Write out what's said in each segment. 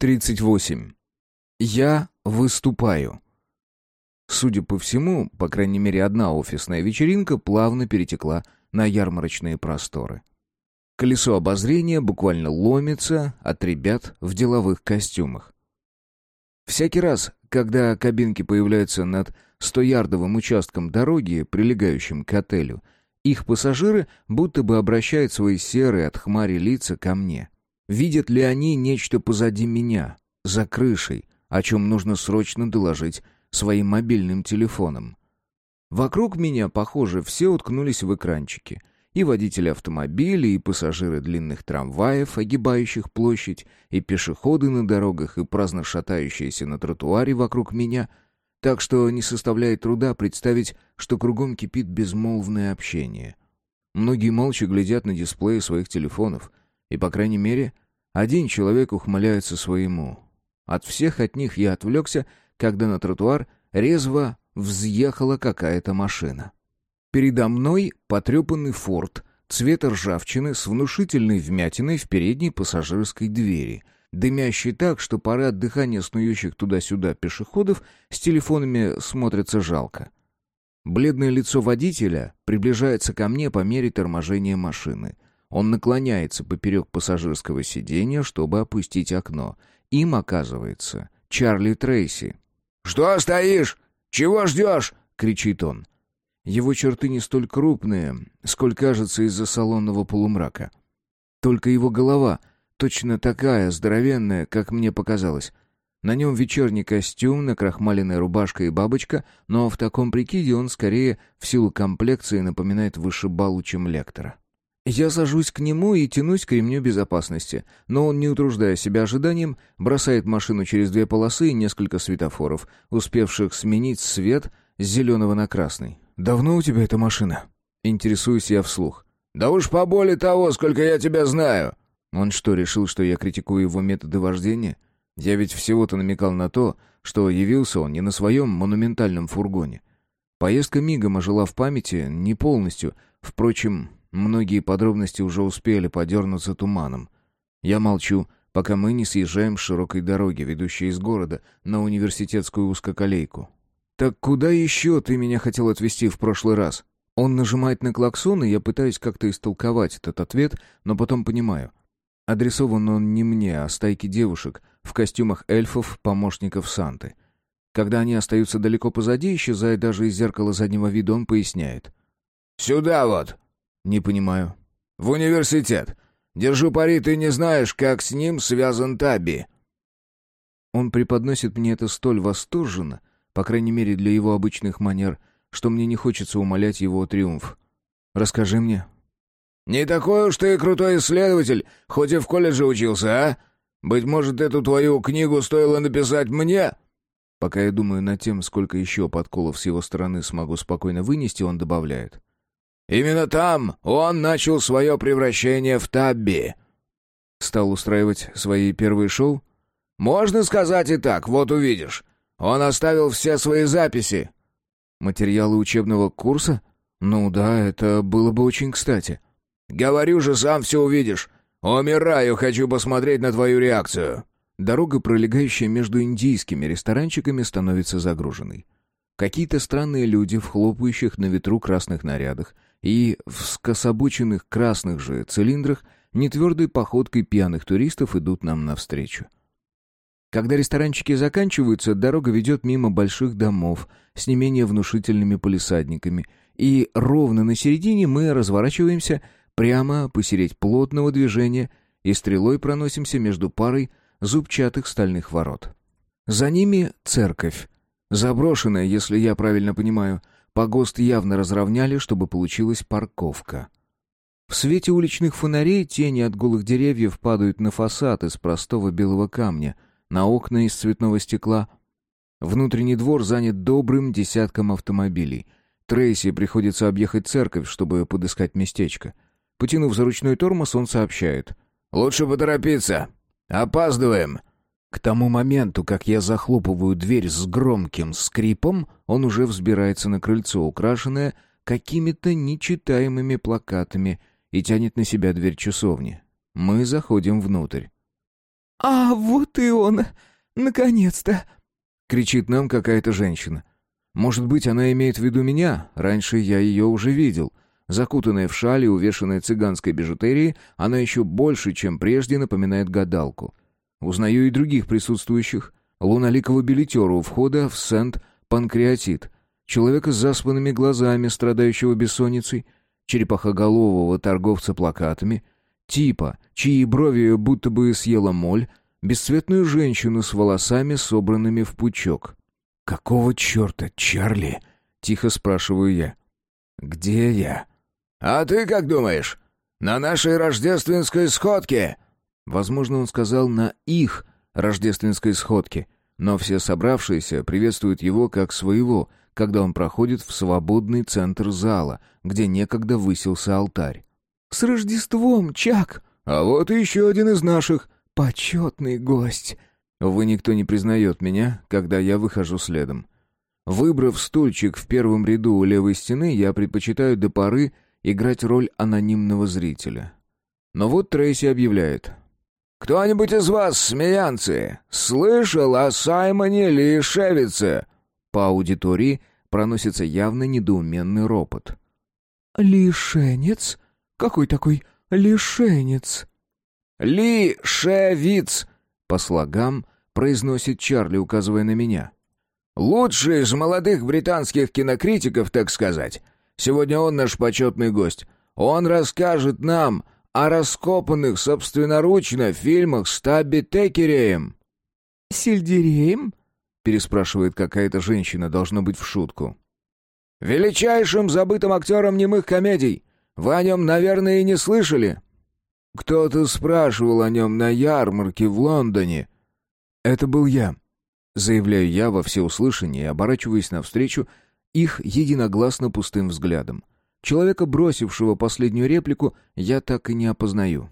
38. Я выступаю. Судя по всему, по крайней мере одна офисная вечеринка плавно перетекла на ярмарочные просторы. Колесо обозрения буквально ломится от ребят в деловых костюмах. Всякий раз, когда кабинки появляются над стоярдовым участком дороги, прилегающим к отелю, их пассажиры будто бы обращают свои серые от хмари лица ко мне — Видят ли они нечто позади меня, за крышей, о чем нужно срочно доложить своим мобильным телефоном? Вокруг меня, похоже, все уткнулись в экранчики. И водители автомобилей, и пассажиры длинных трамваев, огибающих площадь, и пешеходы на дорогах, и праздно шатающиеся на тротуаре вокруг меня. Так что не составляет труда представить, что кругом кипит безмолвное общение. Многие молча глядят на дисплеи своих телефонов, и, по крайней мере, один человек ухмыляется своему. От всех от них я отвлекся, когда на тротуар резво взъехала какая-то машина. Передо мной потрепанный форт цвета ржавчины с внушительной вмятиной в передней пассажирской двери, дымящий так, что пора от дыхания снующих туда-сюда пешеходов с телефонами смотрится жалко. Бледное лицо водителя приближается ко мне по мере торможения машины — он наклоняется поперек пассажирского сиденья, чтобы опустить окно. Им оказывается Чарли Трейси. «Что стоишь? Чего ждешь?» — кричит он. Его черты не столь крупные, сколь кажется из-за салонного полумрака. Только его голова точно такая, здоровенная, как мне показалось. На нем вечерний костюм, накрахмаленная рубашка и бабочка, но в таком прикиде он скорее в силу комплекции напоминает вышибалу, чем лектора. Я сажусь к нему и тянусь к ремню безопасности, но он, не утруждая себя ожиданием, бросает машину через две полосы и несколько светофоров, успевших сменить свет с зеленого на красный. «Давно у тебя эта машина?» Интересуюсь я вслух. «Да уж поболее того, сколько я тебя знаю!» Он что, решил, что я критикую его методы вождения? Я ведь всего-то намекал на то, что явился он не на своем монументальном фургоне. Поездка мигом ожила в памяти, не полностью, впрочем, Многие подробности уже успели подернуться туманом. Я молчу, пока мы не съезжаем с широкой дороги, ведущей из города, на университетскую узкоколейку. «Так куда еще ты меня хотел отвезти в прошлый раз?» Он нажимает на клаксон, и я пытаюсь как-то истолковать этот ответ, но потом понимаю. Адресован он не мне, а стайке девушек в костюмах эльфов, помощников Санты. Когда они остаются далеко позади, исчезая даже из зеркала заднего вида, он поясняет. «Сюда вот!» «Не понимаю». «В университет. Держу пари, ты не знаешь, как с ним связан Таби». Он преподносит мне это столь восторженно, по крайней мере для его обычных манер, что мне не хочется умолять его триумф. «Расскажи мне». «Не такой уж ты крутой исследователь, хоть и в колледже учился, а? Быть может, эту твою книгу стоило написать мне?» Пока я думаю над тем, сколько еще подколов с его стороны смогу спокойно вынести, он добавляет. Именно там он начал свое превращение в Табби. Стал устраивать свои первые шоу? Можно сказать и так, вот увидишь. Он оставил все свои записи. Материалы учебного курса? Ну да, это было бы очень кстати. Говорю же, сам все увидишь. Умираю, хочу посмотреть на твою реакцию. Дорога, пролегающая между индийскими ресторанчиками, становится загруженной. Какие-то странные люди в хлопающих на ветру красных нарядах и в скособоченных красных же цилиндрах нетвердой походкой пьяных туристов идут нам навстречу. Когда ресторанчики заканчиваются, дорога ведет мимо больших домов с не менее внушительными полисадниками, и ровно на середине мы разворачиваемся прямо посередь плотного движения и стрелой проносимся между парой зубчатых стальных ворот. За ними церковь, заброшенная, если я правильно понимаю, Погост явно разровняли, чтобы получилась парковка. В свете уличных фонарей тени от голых деревьев падают на фасад из простого белого камня, на окна из цветного стекла. Внутренний двор занят добрым десятком автомобилей. Трейси приходится объехать церковь, чтобы подыскать местечко. Потянув за ручной тормоз, он сообщает. «Лучше поторопиться. Опаздываем». К тому моменту, как я захлопываю дверь с громким скрипом, он уже взбирается на крыльцо, украшенное какими-то нечитаемыми плакатами, и тянет на себя дверь часовни. Мы заходим внутрь. «А вот и он! Наконец-то!» — кричит нам какая-то женщина. Может быть, она имеет в виду меня, раньше я ее уже видел. Закутанная в шале, увешанная цыганской бижутерией, она еще больше, чем прежде, напоминает гадалку. Узнаю и других присутствующих. Луналикого билетера у входа в Сент-Панкреатит, человека с заспанными глазами, страдающего бессонницей, черепахоголового торговца плакатами, типа, чьи брови будто бы съела моль, бесцветную женщину с волосами, собранными в пучок. «Какого черта, Чарли?» — тихо спрашиваю я. «Где я?» «А ты как думаешь? На нашей рождественской сходке?» Возможно, он сказал «на их рождественской сходке», но все собравшиеся приветствуют его как своего, когда он проходит в свободный центр зала, где некогда высился алтарь. «С Рождеством, Чак!» «А вот и еще один из наших!» «Почетный гость!» Вы никто не признает меня, когда я выхожу следом. Выбрав стульчик в первом ряду у левой стены, я предпочитаю до поры играть роль анонимного зрителя. Но вот Трейси объявляет. «Кто-нибудь из вас, смеянцы, слышал о Саймоне Лишевице?» По аудитории проносится явно недоуменный ропот. «Лишенец? Какой такой лишенец?» «Лишевиц!» По слогам произносит Чарли, указывая на меня. «Лучший из молодых британских кинокритиков, так сказать. Сегодня он наш почетный гость. Он расскажет нам о раскопанных собственноручно фильмах с Табби Текереем». «Сельдереем?» — переспрашивает какая-то женщина, должно быть в шутку. «Величайшим забытым актером немых комедий. Вы о нем, наверное, и не слышали?» «Кто-то спрашивал о нем на ярмарке в Лондоне». «Это был я», — заявляю я во всеуслышание, оборачиваясь навстречу их единогласно пустым взглядом. Человека, бросившего последнюю реплику, я так и не опознаю.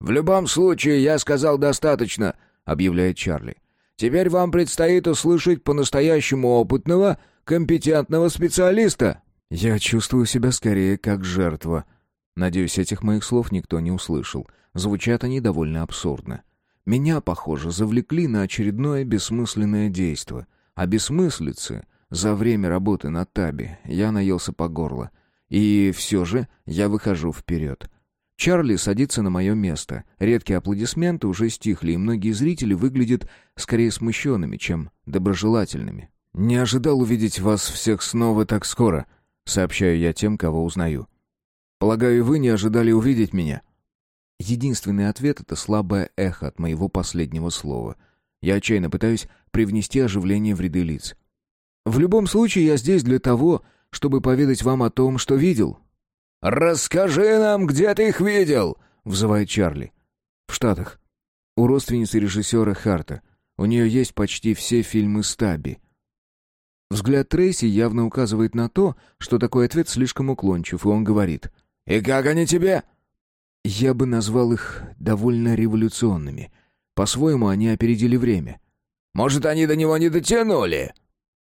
«В любом случае, я сказал достаточно», — объявляет Чарли. «Теперь вам предстоит услышать по-настоящему опытного, компетентного специалиста». Я чувствую себя скорее как жертва. Надеюсь, этих моих слов никто не услышал. Звучат они довольно абсурдно. Меня, похоже, завлекли на очередное бессмысленное действо. А бессмыслицы за время работы на табе я наелся по горло. И все же я выхожу вперед. Чарли садится на мое место. Редкие аплодисменты уже стихли, и многие зрители выглядят скорее смущенными, чем доброжелательными. «Не ожидал увидеть вас всех снова так скоро», — сообщаю я тем, кого узнаю. «Полагаю, вы не ожидали увидеть меня?» Единственный ответ — это слабое эхо от моего последнего слова. Я отчаянно пытаюсь привнести оживление в ряды лиц. В любом случае, я здесь для того, чтобы поведать вам о том, что видел». «Расскажи нам, где ты их видел!» — взывает Чарли. «В Штатах. У родственницы режиссера Харта. У нее есть почти все фильмы Стаби». Взгляд Трейси явно указывает на то, что такой ответ слишком уклончив, и он говорит. «И как они тебе?» Я бы назвал их довольно революционными. По-своему, они опередили время. «Может, они до него не дотянули?»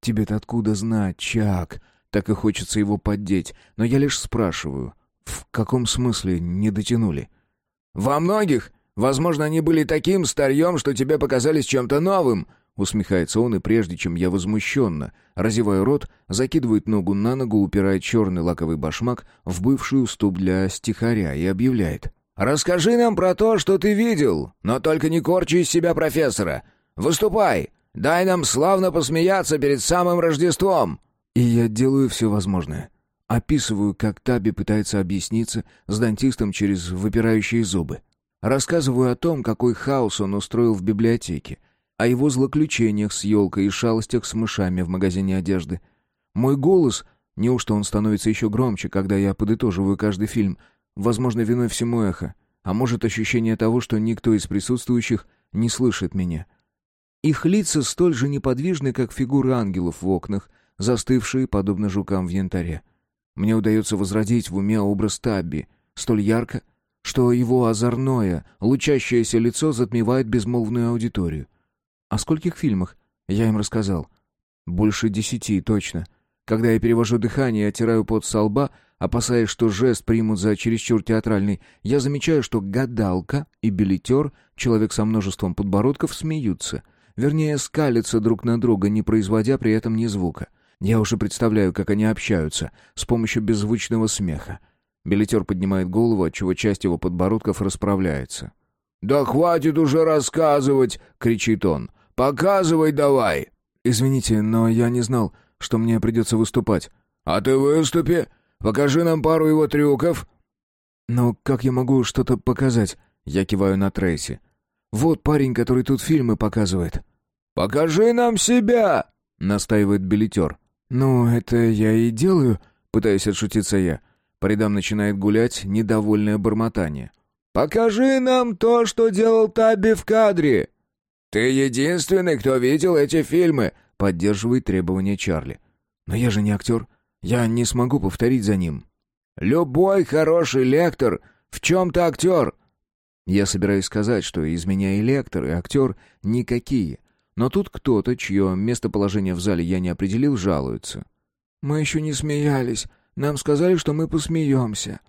«Тебе-то откуда знать, Чак?» Так и хочется его поддеть, но я лишь спрашиваю. В каком смысле не дотянули? «Во многих. Возможно, они были таким старьем, что тебе показались чем-то новым», Усмехается он, и прежде чем я возмущенно, разеваю рот, закидывает ногу на ногу, упирает черный лаковый башмак в бывший уступ для стихаря и объявляет. «Расскажи нам про то, что ты видел, но только не корчи из себя профессора. Выступай, дай нам славно посмеяться перед самым Рождеством!» И я делаю все возможное. Описываю, как Таби пытается объясниться с дантистом через выпирающие зубы. Рассказываю о том, какой хаос он устроил в библиотеке, о его злоключениях с елкой и шалостях с мышами в магазине одежды. Мой голос, неужто он становится еще громче, когда я подытоживаю каждый фильм, возможно, виной всему эхо, а может, ощущение того, что никто из присутствующих не слышит меня. Их лица столь же неподвижны, как фигуры ангелов в окнах, застывшие, подобно жукам в янтаре. Мне удается возродить в уме образ Табби, столь ярко, что его озорное, лучащееся лицо затмевает безмолвную аудиторию. О скольких фильмах я им рассказал? Больше десяти, точно. Когда я перевожу дыхание и оттираю пот со лба, Опасаясь, что жест примут за чересчур театральный, я замечаю, что гадалка и билетер, человек со множеством подбородков, смеются. Вернее, скалятся друг на друга, не производя при этом ни звука. Я уже представляю, как они общаются, с помощью беззвучного смеха. Билетер поднимает голову, отчего часть его подбородков расправляется. «Да хватит уже рассказывать!» — кричит он. «Показывай давай!» «Извините, но я не знал, что мне придется выступать». «А ты выступи! Покажи нам пару его трюков!» «Но как я могу что-то показать?» Я киваю на Трейси. «Вот парень, который тут фильмы показывает». «Покажи нам себя!» — настаивает билетер. «Ну, это я и делаю», — пытаюсь отшутиться я. По начинает гулять недовольное бормотание. «Покажи нам то, что делал Табби в кадре!» «Ты единственный, кто видел эти фильмы!» — поддерживает требование Чарли. «Но я же не актер. Я не смогу повторить за ним». «Любой хороший лектор в чем-то актер!» Я собираюсь сказать, что из меня и лектор, и актер никакие. Но тут кто-то, чье местоположение в зале я не определил, жалуется. «Мы еще не смеялись. Нам сказали, что мы посмеемся».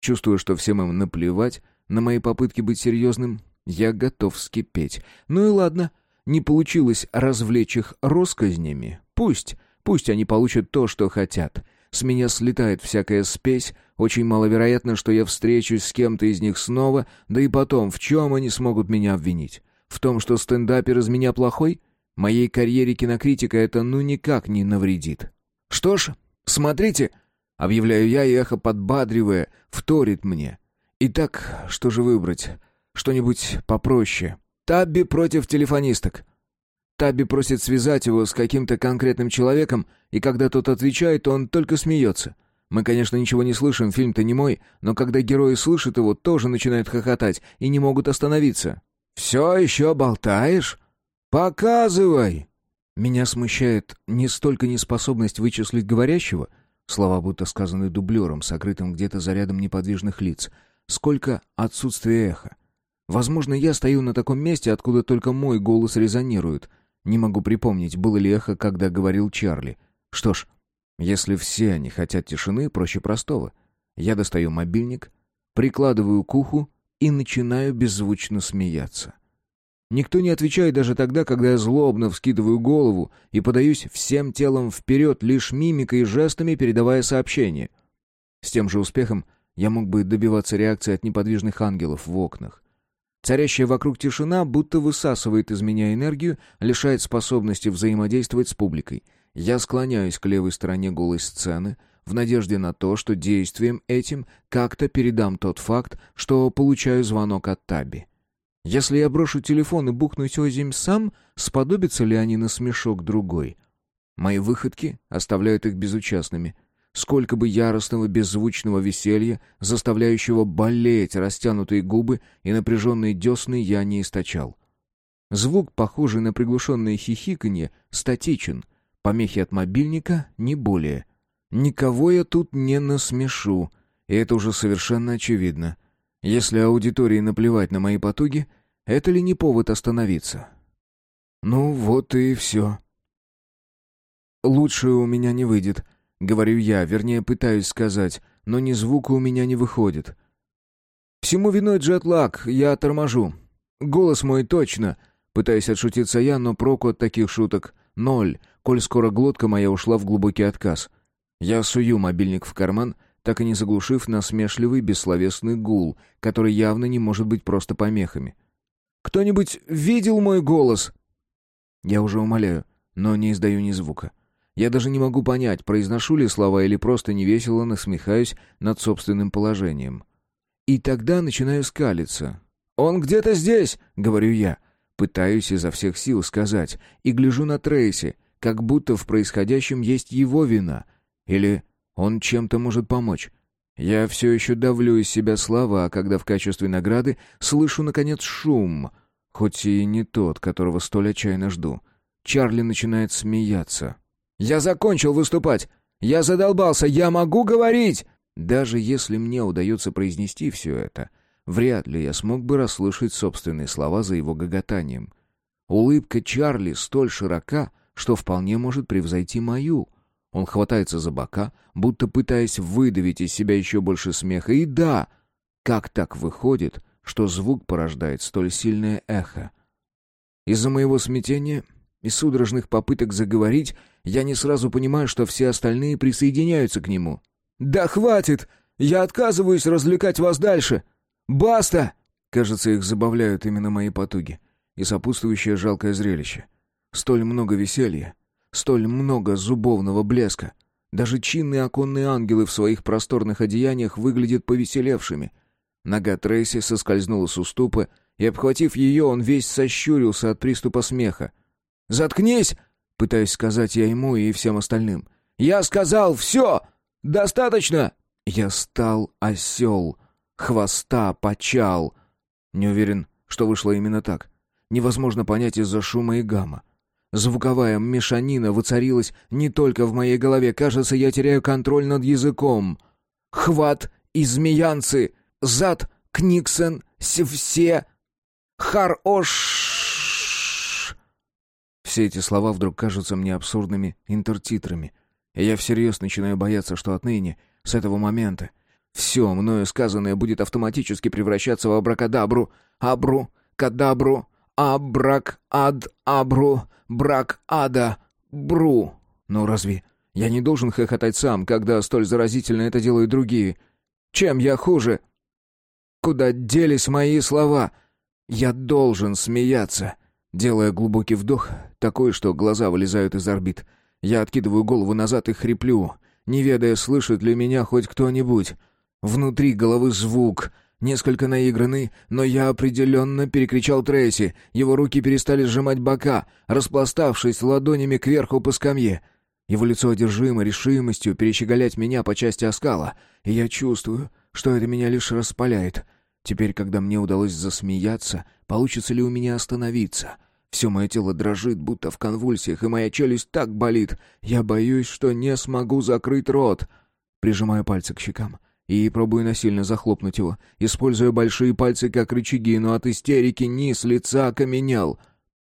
Чувствую, что всем им наплевать на мои попытки быть серьезным, я готов вскипеть. Ну и ладно, не получилось развлечь их росказнями. Пусть, пусть они получат то, что хотят. С меня слетает всякая спесь, очень маловероятно, что я встречусь с кем-то из них снова, да и потом, в чем они смогут меня обвинить? В том, что стендапер из меня плохой? Моей карьере кинокритика это ну никак не навредит. Что ж, смотрите, объявляю я, и эхо подбадривая, вторит мне. Итак, что же выбрать? Что-нибудь попроще. Табби против телефонисток. Табби просит связать его с каким-то конкретным человеком, и когда тот отвечает, он только смеется. Мы, конечно, ничего не слышим, фильм-то не мой, но когда герои слышат его, тоже начинают хохотать и не могут остановиться. «Все еще болтаешь? Показывай!» Меня смущает не столько неспособность вычислить говорящего, слова будто сказаны дублером, сокрытым где-то за рядом неподвижных лиц, сколько отсутствие эха. Возможно, я стою на таком месте, откуда только мой голос резонирует. Не могу припомнить, было ли эхо, когда говорил Чарли. Что ж, если все они хотят тишины, проще простого. Я достаю мобильник, прикладываю к уху и начинаю беззвучно смеяться. Никто не отвечает даже тогда, когда я злобно вскидываю голову и подаюсь всем телом вперед, лишь мимикой и жестами передавая сообщение. С тем же успехом я мог бы добиваться реакции от неподвижных ангелов в окнах. Царящая вокруг тишина будто высасывает из меня энергию, лишает способности взаимодействовать с публикой. Я склоняюсь к левой стороне голой сцены, в надежде на то, что действием этим как-то передам тот факт, что получаю звонок от Таби. Если я брошу телефон и бухнусь озимь сам, сподобятся ли они на смешок другой? Мои выходки оставляют их безучастными — Сколько бы яростного беззвучного веселья, заставляющего болеть растянутые губы и напряженные десны, я не источал. Звук, похожий на приглушенное хихиканье, статичен. Помехи от мобильника не более. Никого я тут не насмешу, и это уже совершенно очевидно. Если аудитории наплевать на мои потуги, это ли не повод остановиться? Ну вот и все. Лучше у меня не выйдет — Говорю я, вернее, пытаюсь сказать, но ни звука у меня не выходит. Всему виной джетлаг, я торможу. Голос мой точно. Пытаюсь отшутиться я, но проку от таких шуток ноль, коль скоро глотка моя ушла в глубокий отказ. Я сую мобильник в карман, так и не заглушив насмешливый бессловесный гул, который явно не может быть просто помехами. «Кто-нибудь видел мой голос?» Я уже умоляю, но не издаю ни звука. Я даже не могу понять, произношу ли слова или просто невесело насмехаюсь над собственным положением. И тогда начинаю скалиться. «Он где-то здесь!» — говорю я. Пытаюсь изо всех сил сказать. И гляжу на Трейси, как будто в происходящем есть его вина. Или он чем-то может помочь. Я все еще давлю из себя слова, а когда в качестве награды слышу, наконец, шум, хоть и не тот, которого столь отчаянно жду. Чарли начинает смеяться. Я закончил выступать. Я задолбался. Я могу говорить. Даже если мне удается произнести все это, вряд ли я смог бы расслышать собственные слова за его гоготанием. Улыбка Чарли столь широка, что вполне может превзойти мою. Он хватается за бока, будто пытаясь выдавить из себя еще больше смеха. И да, как так выходит, что звук порождает столь сильное эхо? Из-за моего смятения и судорожных попыток заговорить, я не сразу понимаю, что все остальные присоединяются к нему. «Да хватит! Я отказываюсь развлекать вас дальше! Баста!» Кажется, их забавляют именно мои потуги и сопутствующее жалкое зрелище. Столь много веселья, столь много зубовного блеска. Даже чинные оконные ангелы в своих просторных одеяниях выглядят повеселевшими. Нога Трейси соскользнула с уступа, и, обхватив ее, он весь сощурился от приступа смеха. «Заткнись!» — пытаюсь сказать я ему и всем остальным. «Я сказал все! Достаточно!» Я стал осел, хвоста почал. Не уверен, что вышло именно так. Невозможно понять из-за шума и гамма. Звуковая мешанина воцарилась не только в моей голове. Кажется, я теряю контроль над языком. Хват, измеянцы, зад, книксен, все, харош. Все эти слова вдруг кажутся мне абсурдными интертитрами. И я всерьез начинаю бояться, что отныне, с этого момента, все мною сказанное будет автоматически превращаться в абракадабру, абру, кадабру, абрак, ад, абру, брак ада, бру. Но разве я не должен хохотать сам, когда столь заразительно это делают другие? Чем я хуже? Куда делись мои слова? Я должен смеяться. Делая глубокий вдох, такой, что глаза вылезают из орбит, я откидываю голову назад и хриплю, не ведая, слышит ли меня хоть кто-нибудь. Внутри головы звук, Несколько наигранный, но я определенно перекричал Трейси. Его руки перестали сжимать бока, распластавшись ладонями кверху по скамье. Его лицо одержимо решимостью перещеголять меня по части оскала, и я чувствую, что это меня лишь распаляет. Теперь, когда мне удалось засмеяться, получится ли у меня остановиться? Все мое тело дрожит, будто в конвульсиях, и моя челюсть так болит. Я боюсь, что не смогу закрыть рот. Прижимаю пальцы к щекам и пробую насильно захлопнуть его, используя большие пальцы как рычаги, но от истерики низ лица окаменел.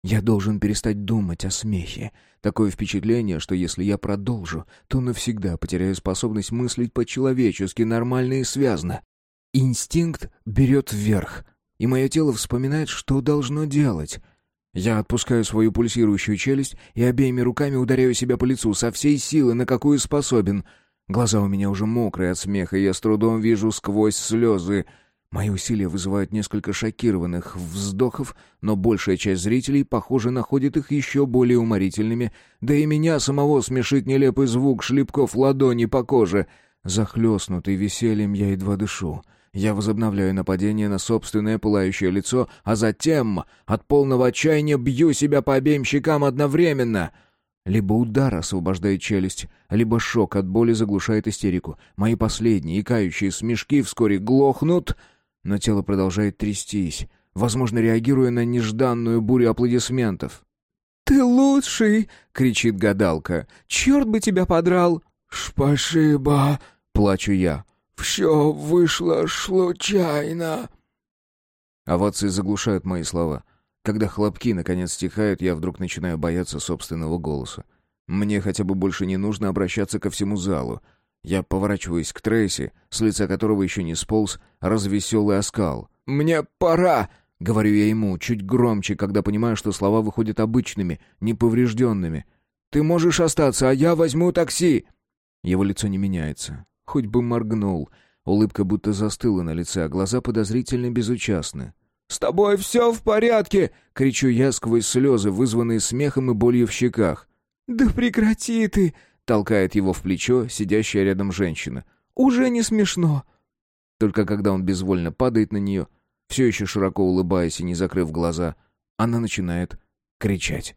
Я должен перестать думать о смехе. Такое впечатление, что если я продолжу, то навсегда потеряю способность мыслить по-человечески, нормально и связно. Инстинкт берет вверх, и мое тело вспоминает, что должно делать. Я отпускаю свою пульсирующую челюсть и обеими руками ударяю себя по лицу со всей силы, на какую способен — Глаза у меня уже мокрые от смеха, и я с трудом вижу сквозь слезы. Мои усилия вызывают несколько шокированных вздохов, но большая часть зрителей, похоже, находит их еще более уморительными. Да и меня самого смешит нелепый звук шлепков ладони по коже. Захлестнутый весельем я едва дышу. Я возобновляю нападение на собственное пылающее лицо, а затем от полного отчаяния бью себя по обеим щекам одновременно — либо удар освобождает челюсть, либо шок от боли заглушает истерику. Мои последние икающие смешки вскоре глохнут, но тело продолжает трястись, возможно, реагируя на нежданную бурю аплодисментов. «Ты лучший!» — кричит гадалка. «Черт бы тебя подрал!» «Спасибо!» — плачу я. «Все вышло случайно!» Овации заглушают мои слова. Когда хлопки наконец стихают, я вдруг начинаю бояться собственного голоса. Мне хотя бы больше не нужно обращаться ко всему залу. Я поворачиваюсь к Трейси, с лица которого еще не сполз развеселый оскал. «Мне пора!» — говорю я ему, чуть громче, когда понимаю, что слова выходят обычными, неповрежденными. «Ты можешь остаться, а я возьму такси!» Его лицо не меняется. Хоть бы моргнул. Улыбка будто застыла на лице, а глаза подозрительно безучастны. «С тобой все в порядке!» — кричу я сквозь слезы, вызванные смехом и болью в щеках. «Да прекрати ты!» — толкает его в плечо сидящая рядом женщина. «Уже не смешно!» Только когда он безвольно падает на нее, все еще широко улыбаясь и не закрыв глаза, она начинает кричать.